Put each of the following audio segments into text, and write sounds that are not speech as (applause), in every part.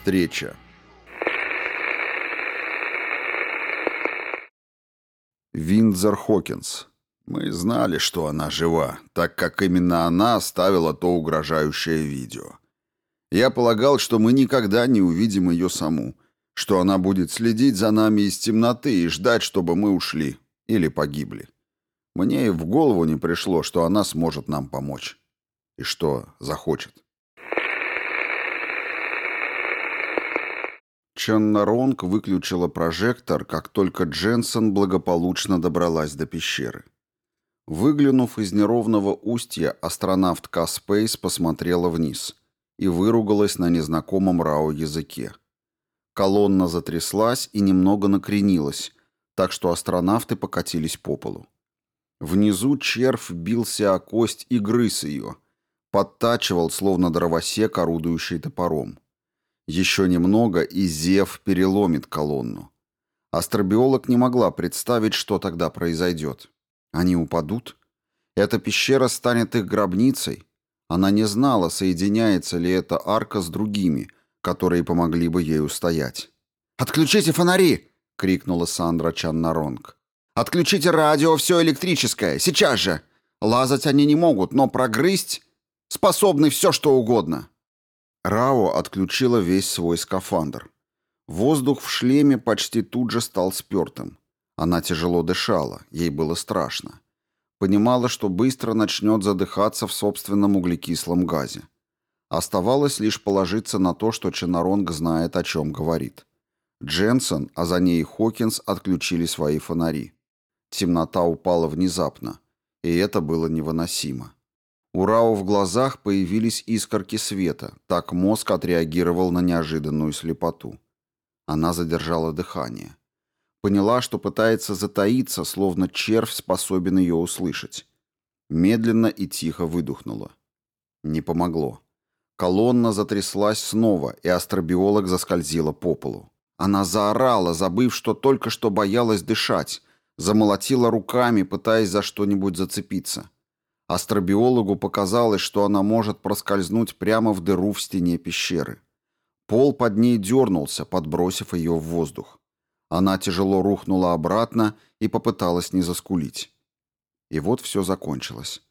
Встреча. Виндзор Хокинс. Мы знали, что она жива, так как именно она оставила то угрожающее видео. Я полагал, что мы никогда не увидим ее саму, что она будет следить за нами из темноты и ждать, чтобы мы ушли или погибли. Мне и в голову не пришло, что она сможет нам помочь. И что захочет. Чаннаронг выключила прожектор, как только Дженсен благополучно добралась до пещеры. Выглянув из неровного устья, астронавт Каспейс посмотрела вниз и выругалась на незнакомом Рао языке. Колонна затряслась и немного накренилась, так что астронавты покатились по полу. Внизу червь бился о кость и грыз ее, подтачивал, словно дровосек, орудующий топором. Еще немного, и Зев переломит колонну. Астробиолог не могла представить, что тогда произойдет. Они упадут? Эта пещера станет их гробницей? Она не знала, соединяется ли эта арка с другими, которые помогли бы ей устоять. «Отключите фонари!» — крикнула Сандра Чаннаронг. «Отключите радио, все электрическое! Сейчас же! Лазать они не могут, но прогрызть способны все, что угодно!» Рао отключила весь свой скафандр. Воздух в шлеме почти тут же стал спертым. Она тяжело дышала, ей было страшно. Понимала, что быстро начнет задыхаться в собственном углекислом газе. Оставалось лишь положиться на то, что Ченаронг знает, о чем говорит. Дженсен, а за ней Хокинс отключили свои фонари. Темнота упала внезапно, и это было невыносимо. У Рао в глазах появились искорки света, так мозг отреагировал на неожиданную слепоту. Она задержала дыхание. Поняла, что пытается затаиться, словно червь способен ее услышать. Медленно и тихо выдохнула. Не помогло. Колонна затряслась снова, и астробиолог заскользила по полу. Она заорала, забыв, что только что боялась дышать, замолотила руками, пытаясь за что-нибудь зацепиться. Астробиологу показалось, что она может проскользнуть прямо в дыру в стене пещеры. Пол под ней дернулся, подбросив ее в воздух. Она тяжело рухнула обратно и попыталась не заскулить. И вот все закончилось.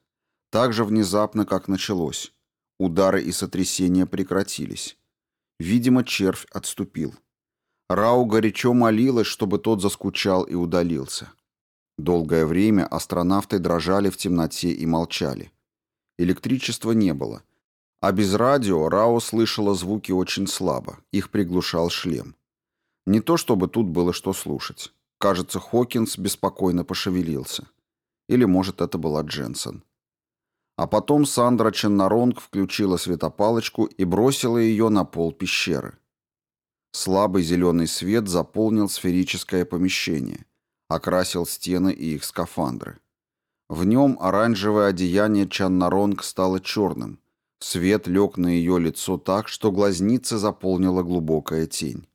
Так же внезапно, как началось. Удары и сотрясения прекратились. Видимо, червь отступил. Рау горячо молилась, чтобы тот заскучал и удалился. Долгое время астронавты дрожали в темноте и молчали. Электричества не было. А без радио Рао слышала звуки очень слабо, их приглушал шлем. Не то чтобы тут было что слушать. Кажется, Хокинс беспокойно пошевелился. Или, может, это была Дженсен. А потом Сандра Ченнаронг включила светопалочку и бросила ее на пол пещеры. Слабый зеленый свет заполнил сферическое помещение окрасил стены и их скафандры. В нем оранжевое одеяние Чаннаронг стало черным. Свет лег на ее лицо так, что глазницы заполнила глубокая тень.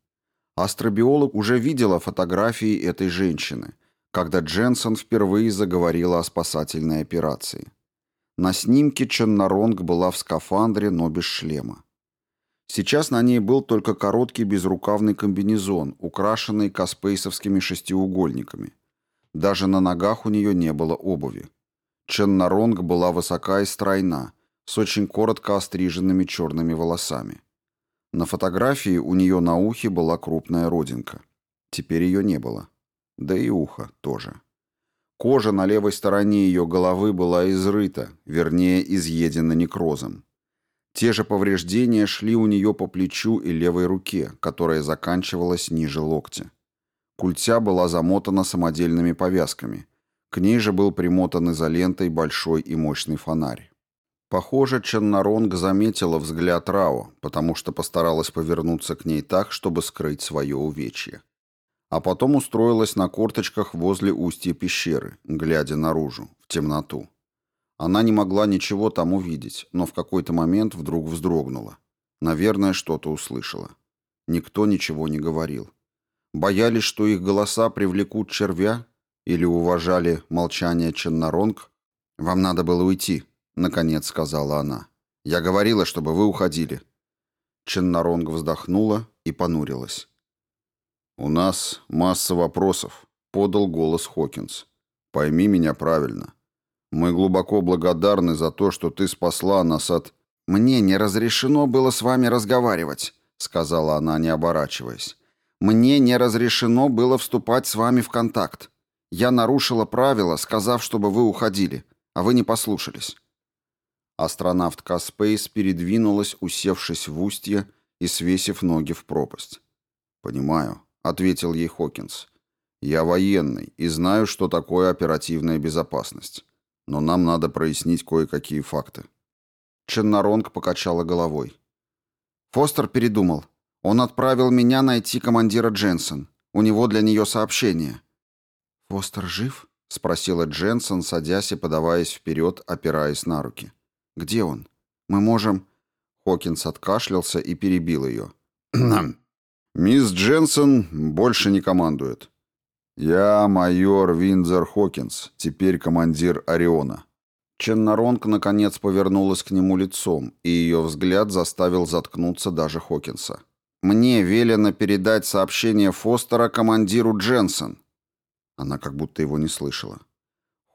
Астробиолог уже видела фотографии этой женщины, когда Дженсен впервые заговорила о спасательной операции. На снимке Чаннаронг была в скафандре, но без шлема. Сейчас на ней был только короткий безрукавный комбинезон, украшенный каспейсовскими шестиугольниками. Даже на ногах у нее не было обуви. Ченнаронг была высока и стройна, с очень коротко остриженными черными волосами. На фотографии у нее на ухе была крупная родинка. Теперь ее не было. Да и ухо тоже. Кожа на левой стороне ее головы была изрыта, вернее, изъедена некрозом. Те же повреждения шли у нее по плечу и левой руке, которая заканчивалась ниже локтя. Культя была замотана самодельными повязками. К ней же был примотан изолентой большой и мощный фонарь. Похоже, Ченнаронг заметила взгляд Рао, потому что постаралась повернуться к ней так, чтобы скрыть свое увечье. А потом устроилась на корточках возле устья пещеры, глядя наружу, в темноту. Она не могла ничего там увидеть, но в какой-то момент вдруг вздрогнула. Наверное, что-то услышала. Никто ничего не говорил. Боялись, что их голоса привлекут червя? Или уважали молчание Ченнаронг? «Вам надо было уйти», — наконец сказала она. «Я говорила, чтобы вы уходили». Ченнаронг вздохнула и понурилась. «У нас масса вопросов», — подал голос Хокинс. «Пойми меня правильно. Мы глубоко благодарны за то, что ты спасла нас от...» «Мне не разрешено было с вами разговаривать», — сказала она, не оборачиваясь. «Мне не разрешено было вступать с вами в контакт. Я нарушила правила, сказав, чтобы вы уходили, а вы не послушались». Астронавт Каспейс передвинулась, усевшись в устье и свесив ноги в пропасть. «Понимаю», — ответил ей Хокинс. «Я военный и знаю, что такое оперативная безопасность. Но нам надо прояснить кое-какие факты». Ченнаронг покачала головой. Фостер передумал. Он отправил меня найти командира Дженсен. У него для нее сообщение. «Фостер жив?» — спросила Дженсен, садясь и подаваясь вперед, опираясь на руки. «Где он? Мы можем...» Хокинс откашлялся и перебил ее. «Мисс Дженсен больше не командует. Я майор Виндзор Хокинс, теперь командир Ориона». Ченнаронг наконец повернулась к нему лицом, и ее взгляд заставил заткнуться даже Хокинса. «Мне велено передать сообщение Фостера командиру Дженсен». Она как будто его не слышала.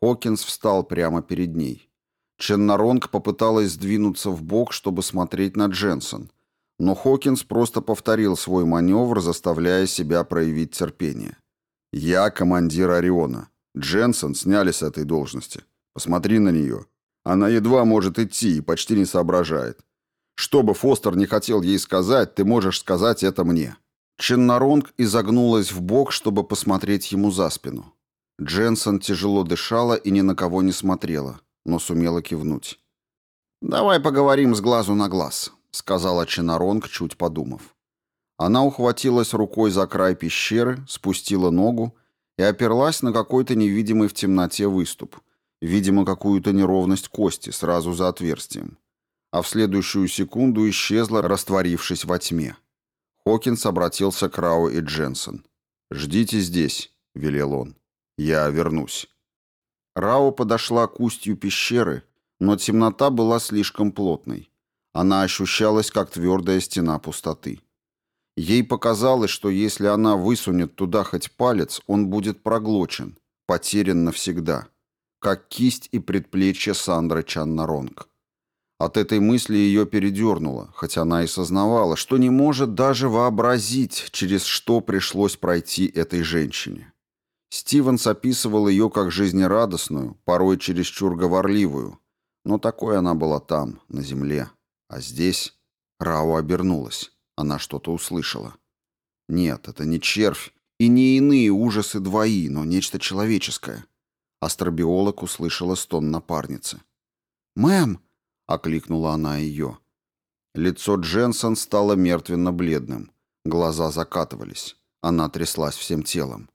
Хокинс встал прямо перед ней. Ченнаронг попыталась сдвинуться в бок, чтобы смотреть на Дженсен, но Хокинс просто повторил свой маневр, заставляя себя проявить терпение. «Я командир Ориона. Дженсен сняли с этой должности. Посмотри на нее. Она едва может идти и почти не соображает. Что бы Фостер не хотел ей сказать, ты можешь сказать это мне». Ченнаронг изогнулась в бок, чтобы посмотреть ему за спину. Дженсен тяжело дышала и ни на кого не смотрела, но сумела кивнуть. «Давай поговорим с глазу на глаз», — сказала Ченаронг, чуть подумав. Она ухватилась рукой за край пещеры, спустила ногу и оперлась на какой-то невидимый в темноте выступ, видимо, какую-то неровность кости сразу за отверстием. А в следующую секунду исчезла, растворившись во тьме. Хокинс обратился к Рау и Дженсен. «Ждите здесь», — велел он. «Я вернусь». Рао подошла к устью пещеры, но темнота была слишком плотной. Она ощущалась, как твердая стена пустоты. Ей показалось, что если она высунет туда хоть палец, он будет проглочен, потерян навсегда, как кисть и предплечье Сандры Чаннаронг. От этой мысли ее передернуло, хотя она и сознавала, что не может даже вообразить, через что пришлось пройти этой женщине. Стивенс описывал ее как жизнерадостную, порой чересчур говорливую, но такой она была там, на земле. А здесь Рау обернулась. Она что-то услышала. Нет, это не червь и не иные ужасы двои, но нечто человеческое. Астробиолог услышала стон напарницы. «Мэм!» окликнула она ее. Лицо Дженсон стало мертвенно-бледным. Глаза закатывались. Она тряслась всем телом.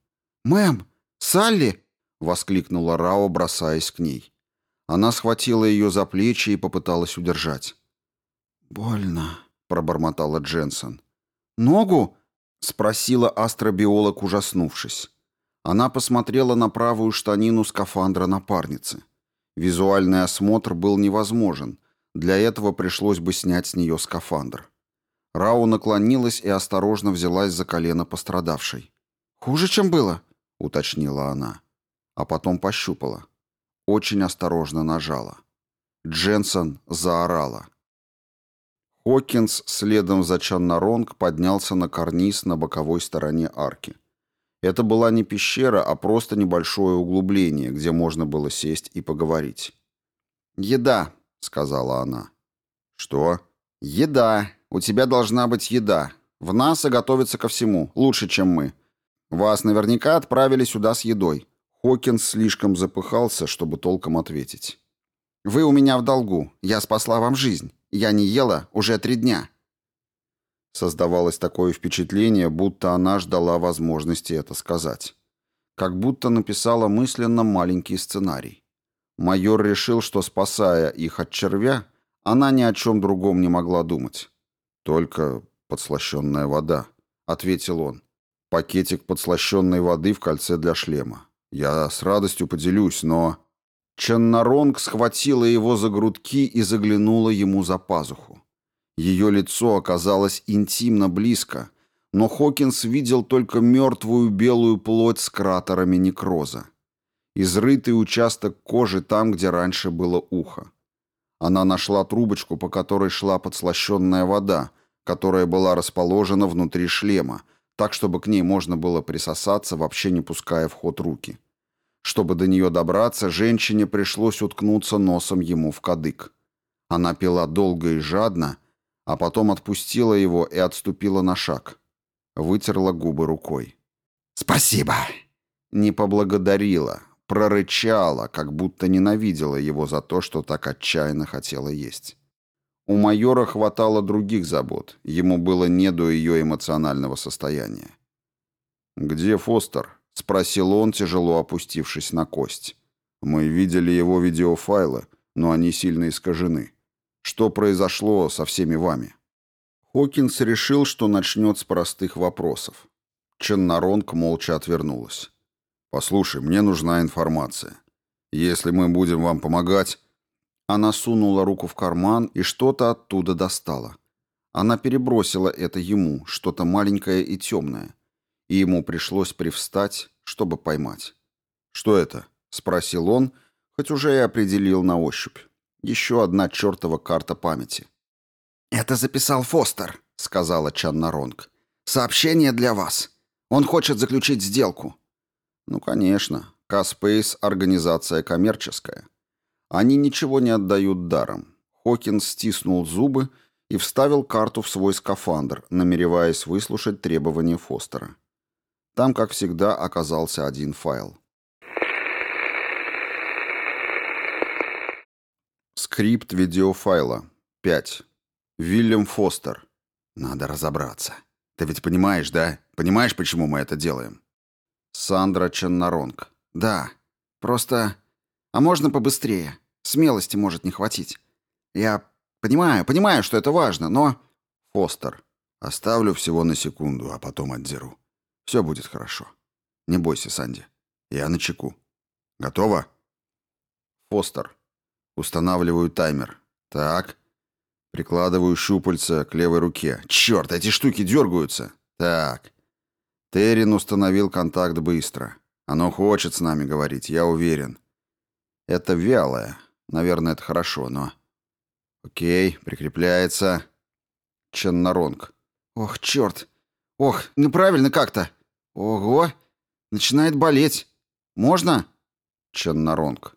«Мэм! Салли!» — воскликнула Рао, бросаясь к ней. Она схватила ее за плечи и попыталась удержать. «Больно», — пробормотала Дженсон. «Ногу?» — спросила астробиолог, ужаснувшись. Она посмотрела на правую штанину скафандра напарницы. Визуальный осмотр был невозможен, для этого пришлось бы снять с нее скафандр. Рау наклонилась и осторожно взялась за колено пострадавшей. «Хуже, чем было?» — уточнила она. А потом пощупала. Очень осторожно нажала. Дженсон заорала. Хокинс следом за Чаннаронг поднялся на карниз на боковой стороне арки. Это была не пещера, а просто небольшое углубление, где можно было сесть и поговорить. «Еда», сказала она. Что? Еда. У тебя должна быть еда. В НАСА готовится ко всему, лучше, чем мы. Вас наверняка отправили сюда с едой. Хокинс слишком запыхался, чтобы толком ответить. Вы у меня в долгу. Я спасла вам жизнь. Я не ела уже три дня. Создавалось такое впечатление, будто она ждала возможности это сказать. Как будто написала мысленно маленький сценарий. Майор решил, что, спасая их от червя, она ни о чем другом не могла думать. «Только подслащенная вода», — ответил он. «Пакетик подслащенной воды в кольце для шлема. Я с радостью поделюсь, но...» Ченнаронг схватила его за грудки и заглянула ему за пазуху. Ее лицо оказалось интимно близко, но Хокинс видел только мертвую белую плоть с кратерами некроза. Изрытый участок кожи там, где раньше было ухо. Она нашла трубочку, по которой шла подслащенная вода, которая была расположена внутри шлема, так, чтобы к ней можно было присосаться, вообще не пуская в ход руки. Чтобы до нее добраться, женщине пришлось уткнуться носом ему в кадык. Она пила долго и жадно, а потом отпустила его и отступила на шаг. Вытерла губы рукой. «Спасибо!» Не поблагодарила, прорычала, как будто ненавидела его за то, что так отчаянно хотела есть. У майора хватало других забот, ему было не до ее эмоционального состояния. «Где Фостер?» — спросил он, тяжело опустившись на кость. «Мы видели его видеофайлы, но они сильно искажены. Что произошло со всеми вами?» Хокинс решил, что начнет с простых вопросов. Ченнаронг молча отвернулась. «Послушай, мне нужна информация. Если мы будем вам помогать...» Она сунула руку в карман и что-то оттуда достала. Она перебросила это ему, что-то маленькое и темное, и ему пришлось привстать, чтобы поймать. «Что это?» — спросил он, хоть уже и определил на ощупь. Еще одна чертова карта памяти. «Это записал Фостер», — сказала Чанна Ронг. «Сообщение для вас. Он хочет заключить сделку. Ну, конечно. Каспейс — организация коммерческая. Они ничего не отдают даром. Хокинс стиснул зубы и вставил карту в свой скафандр, намереваясь выслушать требования Фостера. Там, как всегда, оказался один файл. Скрипт видеофайла. 5. Вильям Фостер. Надо разобраться. Ты ведь понимаешь, да? Понимаешь, почему мы это делаем? Сандра Ченнаронг. Да. Просто... А можно побыстрее? Смелости может не хватить. Я понимаю, понимаю, что это важно, но... Фостер. Оставлю всего на секунду, а потом отдеру. Все будет хорошо. Не бойся, Санди. Я на чеку. Готово? Фостер. Устанавливаю таймер. Так. Прикладываю щупальца к левой руке. Черт, эти штуки дергаются. Так. Террин установил контакт быстро. Оно хочет с нами говорить, я уверен. Это вялое. Наверное, это хорошо, но... Окей, прикрепляется. Ченнаронг. Ох, черт. Ох, ну правильно как-то. Ого, начинает болеть. Можно? Ченнаронг.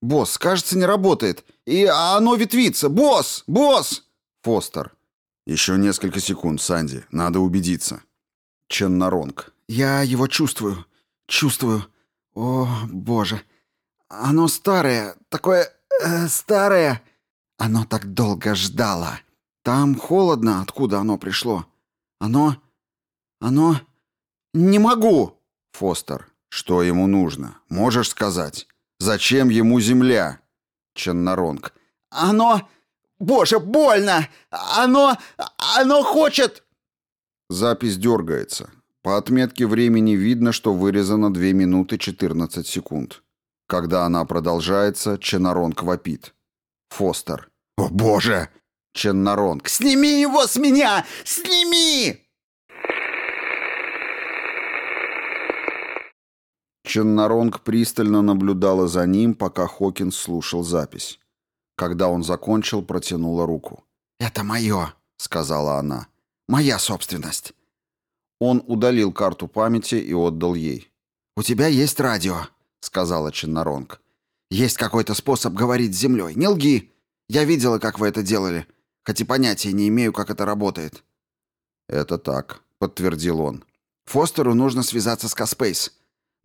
Босс, кажется, не работает. И оно ветвится. Босс! Босс! Фостер. Еще несколько секунд, Санди. Надо убедиться. Ченнаронг. «Я его чувствую. Чувствую. О, боже. Оно старое. Такое... Э, старое. Оно так долго ждало. Там холодно, откуда оно пришло. Оно... Оно... Не могу!» Фостер. «Что ему нужно? Можешь сказать? Зачем ему земля?» Ченнаронг. «Оно... Боже, больно! Оно... Оно хочет...» Запись дергается. По отметке времени видно, что вырезано 2 минуты 14 секунд. Когда она продолжается, Ченаронг вопит. Фостер. «О, боже!» Ченнаронг. «Сними его с меня! Сними!» Ченнаронг пристально наблюдала за ним, пока Хокинс слушал запись. Когда он закончил, протянула руку. «Это мое», — сказала она. Моя собственность». Он удалил карту памяти и отдал ей. «У тебя есть радио», — сказала Чиннаронг. «Есть какой-то способ говорить с землей. Не лги. Я видела, как вы это делали, хоть и понятия не имею, как это работает». «Это так», — подтвердил он. «Фостеру нужно связаться с Каспейс.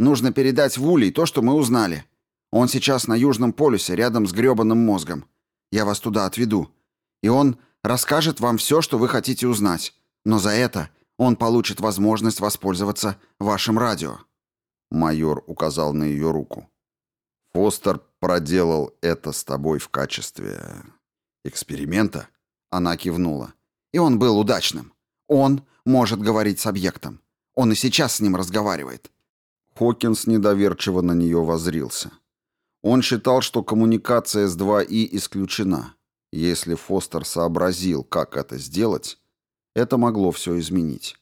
Нужно передать в то, что мы узнали. Он сейчас на Южном полюсе, рядом с грёбаным мозгом. Я вас туда отведу. И он расскажет вам все, что вы хотите узнать. Но за это он получит возможность воспользоваться вашим радио». Майор указал на ее руку. «Фостер проделал это с тобой в качестве эксперимента?» Она кивнула. «И он был удачным. Он может говорить с объектом. Он и сейчас с ним разговаривает». Хокинс недоверчиво на нее возрился. Он считал, что коммуникация с 2И исключена. Если Фостер сообразил, как это сделать, это могло все изменить.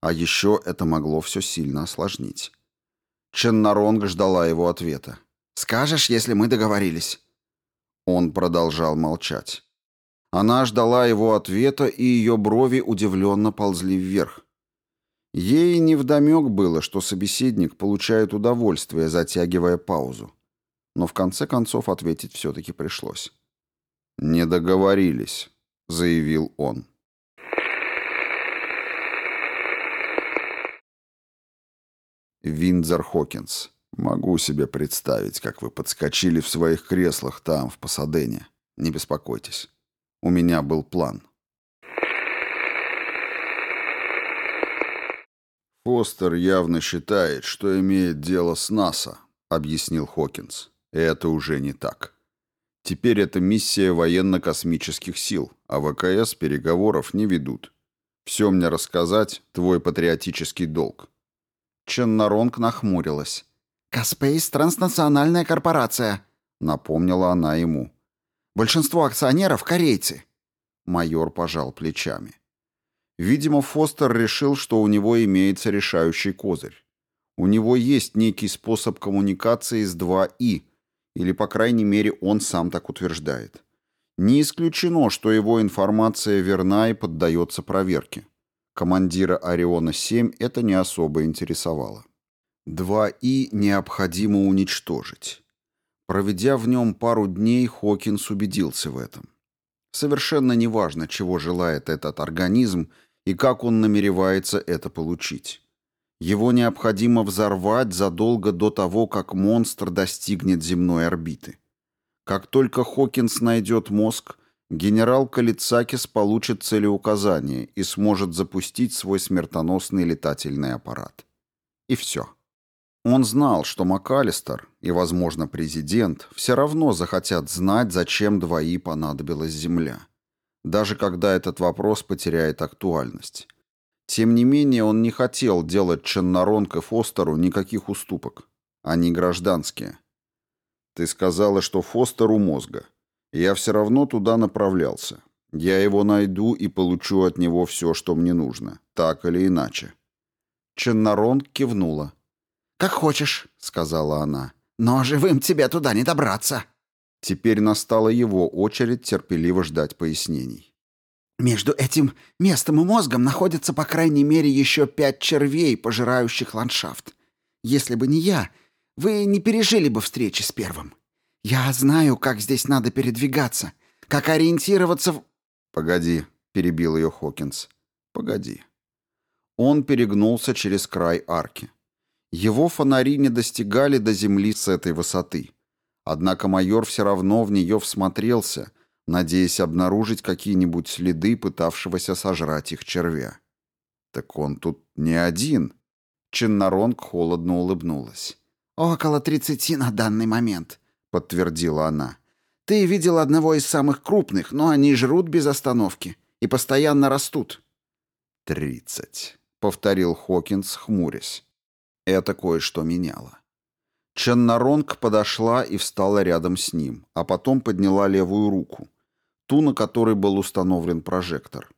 А еще это могло все сильно осложнить. Ченнаронг ждала его ответа. «Скажешь, если мы договорились?» Он продолжал молчать. Она ждала его ответа, и ее брови удивленно ползли вверх. Ей невдомек было, что собеседник получает удовольствие, затягивая паузу. Но в конце концов ответить все-таки пришлось. «Не договорились», — заявил он. Виндзор Хокинс. Могу себе представить, как вы подскочили в своих креслах там, в Пасадене. Не беспокойтесь. У меня был план. Фостер явно считает, что имеет дело с НАСА, объяснил Хокинс. Это уже не так. Теперь это миссия военно-космических сил, а ВКС переговоров не ведут. Все мне рассказать – твой патриотический долг. Ченнаронг нахмурилась. «Каспейс — транснациональная корпорация», — напомнила она ему. «Большинство акционеров — корейцы». Майор пожал плечами. Видимо, Фостер решил, что у него имеется решающий козырь. У него есть некий способ коммуникации с 2И, или, по крайней мере, он сам так утверждает. Не исключено, что его информация верна и поддается проверке. Командира Ориона-7 это не особо интересовало. 2И необходимо уничтожить. Проведя в нем пару дней, Хокинс убедился в этом. Совершенно неважно, чего желает этот организм и как он намеревается это получить. Его необходимо взорвать задолго до того, как монстр достигнет земной орбиты. Как только Хокинс найдет мозг, генерал Калицакис получит целеуказание и сможет запустить свой смертоносный летательный аппарат. И все. Он знал, что МакАлистер и, возможно, президент все равно захотят знать, зачем двои понадобилась Земля. Даже когда этот вопрос потеряет актуальность. Тем не менее, он не хотел делать Ченнаронг и Фостеру никаких уступок. Они гражданские. Ты сказала, что Фостер у мозга. Я все равно туда направлялся. Я его найду и получу от него все, что мне нужно, так или иначе. Ченнарон кивнула. «Как хочешь», — сказала она. «Но живым тебе туда не добраться». Теперь настала его очередь терпеливо ждать пояснений. «Между этим местом и мозгом находится по крайней мере еще пять червей, пожирающих ландшафт. Если бы не я, вы не пережили бы встречи с первым. «Я знаю, как здесь надо передвигаться, как ориентироваться в...» «Погоди», — перебил ее Хокинс. «Погоди». Он перегнулся через край арки. Его фонари не достигали до земли с этой высоты. Однако майор все равно в нее всмотрелся, надеясь обнаружить какие-нибудь следы пытавшегося сожрать их червя. «Так он тут не один». Ченнаронг холодно улыбнулась. «Около тридцати на данный момент. — подтвердила она. «Ты видел одного из самых крупных, но они жрут без остановки и постоянно растут». «Тридцать», — повторил Хокинс, хмурясь. Это кое-что меняло. Ченнаронг подошла и встала рядом с ним, а потом подняла левую руку, ту, на которой был установлен прожектор.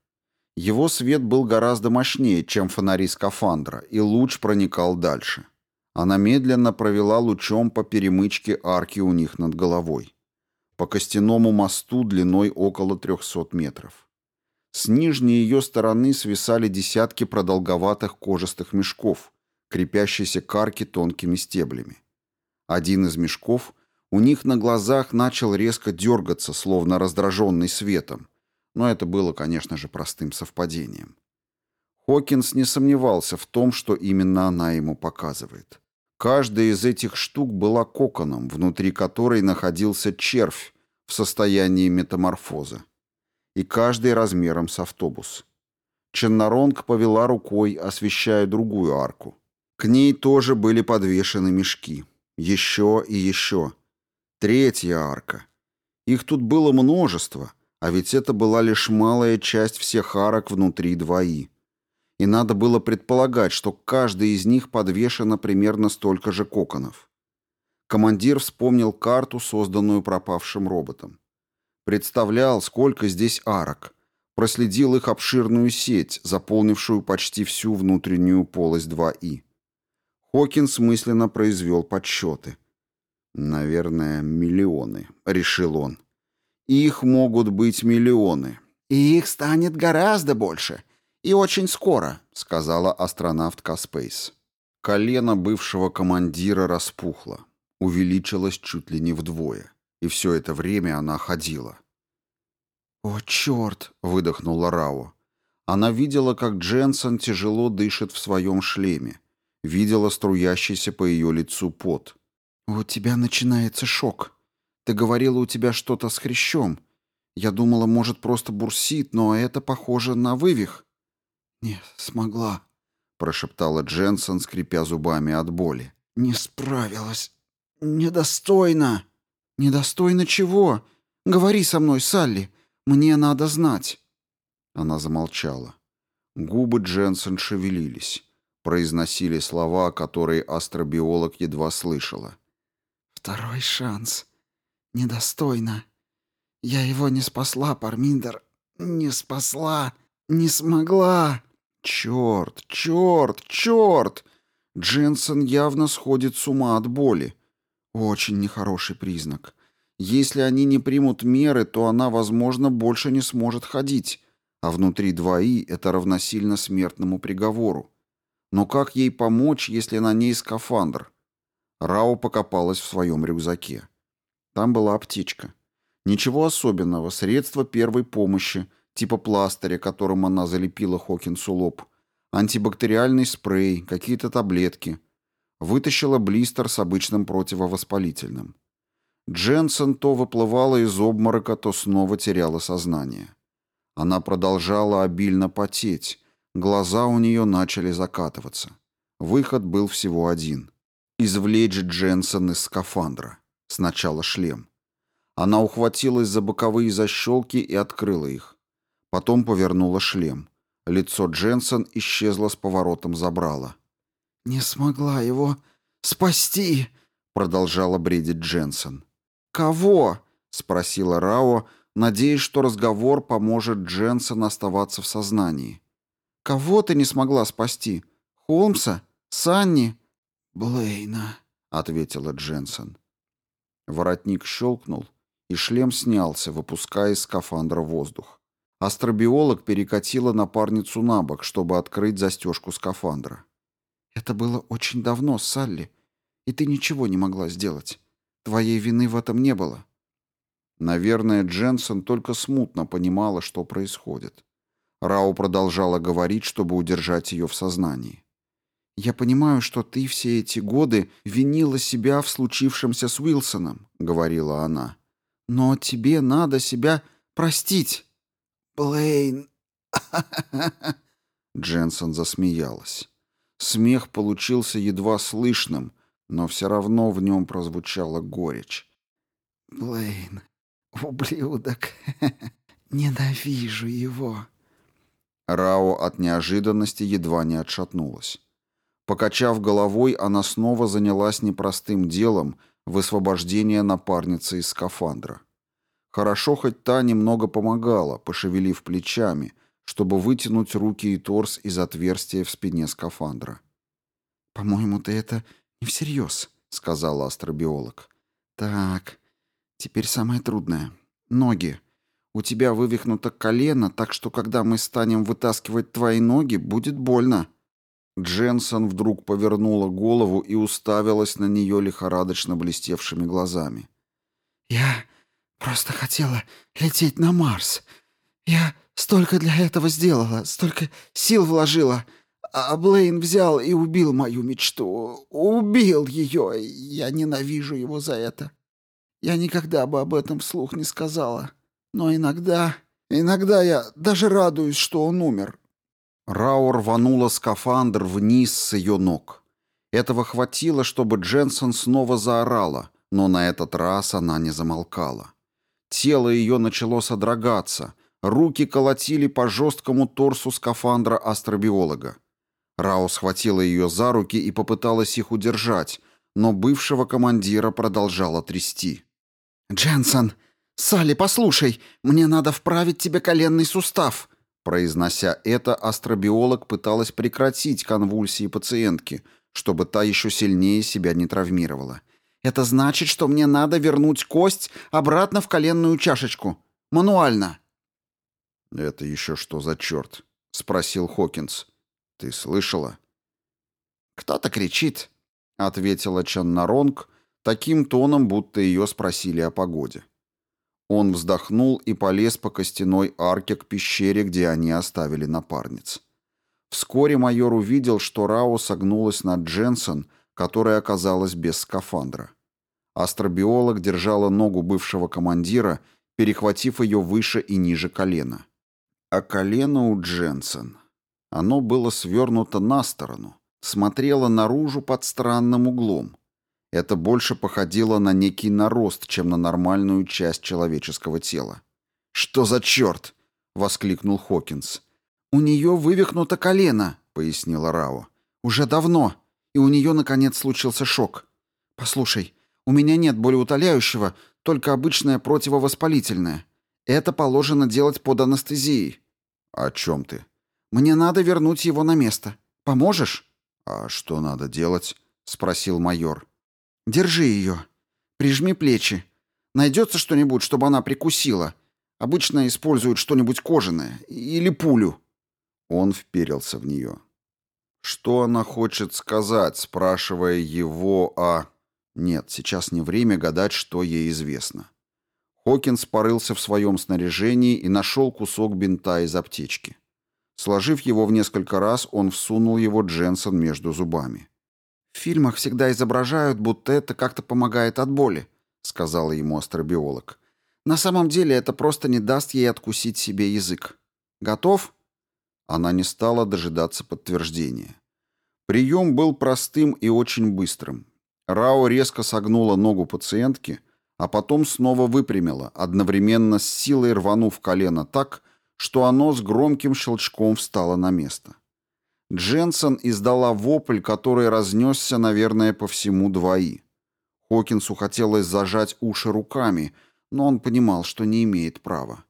Его свет был гораздо мощнее, чем фонари скафандра, и луч проникал дальше. Она медленно провела лучом по перемычке арки у них над головой. По костяному мосту длиной около 300 метров. С нижней ее стороны свисали десятки продолговатых кожистых мешков, крепящиеся к арке тонкими стеблями. Один из мешков у них на глазах начал резко дергаться, словно раздраженный светом, но это было, конечно же, простым совпадением. Хокинс не сомневался в том, что именно она ему показывает. Каждая из этих штук была коконом, внутри которой находился червь в состоянии метаморфоза. И каждый размером с автобус. Ченнаронг повела рукой, освещая другую арку. К ней тоже были подвешены мешки. Еще и еще. Третья арка. Их тут было множество, а ведь это была лишь малая часть всех арок внутри двои и надо было предполагать, что каждый из них подвешено примерно столько же коконов. Командир вспомнил карту, созданную пропавшим роботом. Представлял, сколько здесь арок. Проследил их обширную сеть, заполнившую почти всю внутреннюю полость 2И. Хокинс мысленно произвел подсчеты. «Наверное, миллионы», — решил он. «Их могут быть миллионы». «И их станет гораздо больше. И очень скоро», — сказала астронавтка Спейс. Колено бывшего командира распухло, увеличилось чуть ли не вдвое. И все это время она ходила. «О, черт!» — выдохнула Рао. Она видела, как Дженсен тяжело дышит в своем шлеме. Видела струящийся по ее лицу пот. «У тебя начинается шок. Ты говорила, у тебя что-то с хрящом. Я думала, может, просто бурсит, но это похоже на вывих». «Не смогла», — прошептала Дженсен, скрипя зубами от боли. «Не справилась. Недостойно». «Недостойно чего? Говори со мной, Салли. Мне надо знать». Она замолчала. Губы Дженсен шевелились. Произносили слова, которые астробиолог едва слышала. «Второй шанс. Недостойно. Я его не спасла, Парминдер. Не спасла. Не смогла». «Черт, черт, черт!» Дженсен явно сходит с ума от боли. Очень нехороший признак. Если они не примут меры, то она, возможно, больше не сможет ходить, а внутри двои это равносильно смертному приговору. Но как ей помочь, если на ней скафандр? Рао покопалась в своем рюкзаке. Там была аптечка. Ничего особенного, средства первой помощи, типа пластыря, которым она залепила Хокинсу лоб, антибактериальный спрей, какие-то таблетки. Вытащила блистер с обычным противовоспалительным. Дженсен то выплывала из обморока, то снова теряла сознание. Она продолжала обильно потеть, глаза у нее начали закатываться. Выход был всего один. Извлечь Дженсен из скафандра. Сначала шлем. Она ухватилась за боковые защелки и открыла их. Потом повернула шлем. Лицо Дженсен исчезло с поворотом забрала. «Не смогла его спасти», — продолжала бредить Дженсен. «Кого?» — спросила Рао, надеясь, что разговор поможет Дженсен оставаться в сознании. «Кого ты не смогла спасти? Холмса? Санни?» «Блейна», — ответила Дженсен. Воротник щелкнул, и шлем снялся, выпуская из скафандра воздух. Астробиолог перекатила напарницу на бок, чтобы открыть застежку скафандра. «Это было очень давно, Салли, и ты ничего не могла сделать. Твоей вины в этом не было». Наверное, Дженсен только смутно понимала, что происходит. Рау продолжала говорить, чтобы удержать ее в сознании. «Я понимаю, что ты все эти годы винила себя в случившемся с Уилсоном», — говорила она. «Но тебе надо себя простить». «Блейн...» (laughs) Дженсен засмеялась. Смех получился едва слышным, но все равно в нем прозвучала горечь. «Блейн, ублюдок, (laughs) ненавижу его». Рао от неожиданности едва не отшатнулась. Покачав головой, она снова занялась непростым делом высвобождения напарницы из скафандра. Хорошо хоть та немного помогала, пошевелив плечами, чтобы вытянуть руки и торс из отверстия в спине скафандра. «По-моему, ты это «Не всерьез», — сказал астробиолог. «Так, теперь самое трудное. Ноги. У тебя вывихнуто колено, так что когда мы станем вытаскивать твои ноги, будет больно». Дженсон вдруг повернула голову и уставилась на нее лихорадочно блестевшими глазами. «Я просто хотела лететь на Марс. Я столько для этого сделала, столько сил вложила. А Блейн взял и убил мою мечту. Убил ее. Я ненавижу его за это. Я никогда бы об этом вслух не сказала. Но иногда... Иногда я даже радуюсь, что он умер. Рау рванула скафандр вниз с ее ног. Этого хватило, чтобы Дженсон снова заорала, но на этот раз она не замолкала. Тело ее начало содрогаться, руки колотили по жесткому торсу скафандра астробиолога. Рао схватила ее за руки и попыталась их удержать, но бывшего командира продолжала трясти. «Дженсон, «Салли, послушай, мне надо вправить тебе коленный сустав!» Произнося это, астробиолог пыталась прекратить конвульсии пациентки, чтобы та еще сильнее себя не травмировала. «Это значит, что мне надо вернуть кость обратно в коленную чашечку. Мануально!» «Это еще что за черт?» — спросил Хокинс. «Ты слышала?» «Кто-то кричит», — ответила Чаннаронг таким тоном, будто ее спросили о погоде. Он вздохнул и полез по костяной арке к пещере, где они оставили напарниц. Вскоре майор увидел, что Рао согнулась над Дженсен, которая оказалась без скафандра. Астробиолог держала ногу бывшего командира, перехватив ее выше и ниже колена. А колено у Дженсен. Оно было свернуто на сторону, смотрело наружу под странным углом. Это больше походило на некий нарост, чем на нормальную часть человеческого тела. «Что за черт?» — воскликнул Хокинс. «У нее вывихнуто колено», — пояснила Рао. «Уже давно, и у нее, наконец, случился шок. Послушай, у меня нет болеутоляющего, только обычное противовоспалительное. Это положено делать под анестезией. «О чем ты?» «Мне надо вернуть его на место. Поможешь?» «А что надо делать?» — спросил майор. «Держи ее. Прижми плечи. Найдется что-нибудь, чтобы она прикусила. Обычно используют что-нибудь кожаное. Или пулю». Он вперился в нее. Что она хочет сказать, спрашивая его о... Нет, сейчас не время гадать, что ей известно. Хокинс порылся в своем снаряжении и нашел кусок бинта из аптечки. Сложив его в несколько раз, он всунул его Дженсен между зубами. «В фильмах всегда изображают, будто это как-то помогает от боли», — сказала ему астробиолог. «На самом деле это просто не даст ей откусить себе язык. Готов?» Она не стала дожидаться подтверждения. Прием был простым и очень быстрым. Рао резко согнула ногу пациентки — а потом снова выпрямила, одновременно с силой рванув колено так, что оно с громким щелчком встало на место. Дженсен издала вопль, который разнесся, наверное, по всему двои. Хокинсу хотелось зажать уши руками, но он понимал, что не имеет права.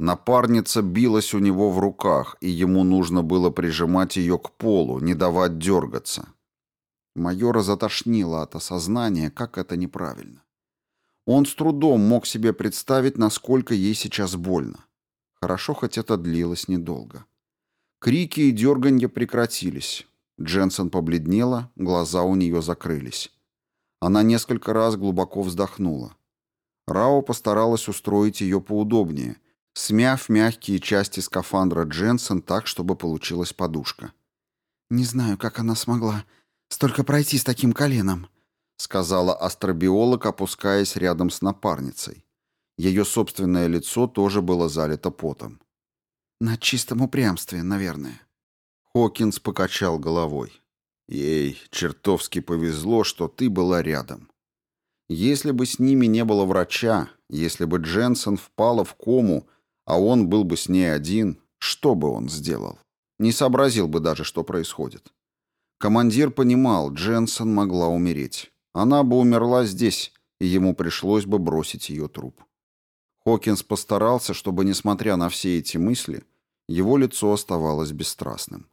Напарница билась у него в руках, и ему нужно было прижимать ее к полу, не давать дергаться. Майора затошнило от осознания, как это неправильно. Он с трудом мог себе представить, насколько ей сейчас больно. Хорошо, хоть это длилось недолго. Крики и дерганье прекратились. Дженсен побледнела, глаза у нее закрылись. Она несколько раз глубоко вздохнула. Рао постаралась устроить ее поудобнее, смяв мягкие части скафандра Дженсен так, чтобы получилась подушка. «Не знаю, как она смогла столько пройти с таким коленом», — сказала астробиолог, опускаясь рядом с напарницей. Ее собственное лицо тоже было залито потом. «На чистом упрямстве, наверное». Хокинс покачал головой. «Ей чертовски повезло, что ты была рядом. Если бы с ними не было врача, если бы Дженсен впала в кому, а он был бы с ней один, что бы он сделал? Не сообразил бы даже, что происходит. Командир понимал, Дженсен могла умереть. Она бы умерла здесь, и ему пришлось бы бросить ее труп. Хокинс постарался, чтобы, несмотря на все эти мысли, его лицо оставалось бесстрастным.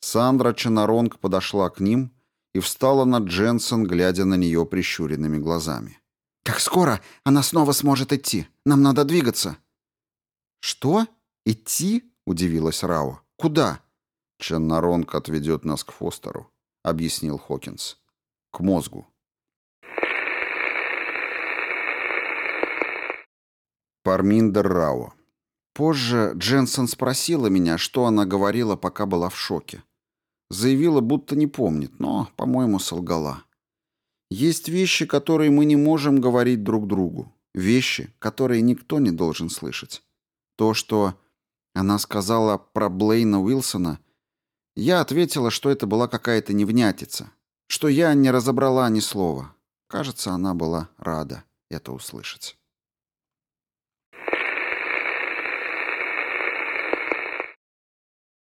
Сандра Чанаронг подошла к ним и встала над Дженсен, глядя на нее прищуренными глазами. «Как скоро она снова сможет идти? Нам надо двигаться». «Что? Идти?» — удивилась Рао. «Куда?» «Чаннаронг отведет нас к Фостеру», — объяснил Хокинс. «К мозгу». Парминдер Рао. Позже Дженсен спросила меня, что она говорила, пока была в шоке. Заявила, будто не помнит, но, по-моему, солгала. Есть вещи, которые мы не можем говорить друг другу. Вещи, которые никто не должен слышать. То, что она сказала про Блейна Уилсона, я ответила, что это была какая-то невнятица, что я не разобрала ни слова. Кажется, она была рада это услышать.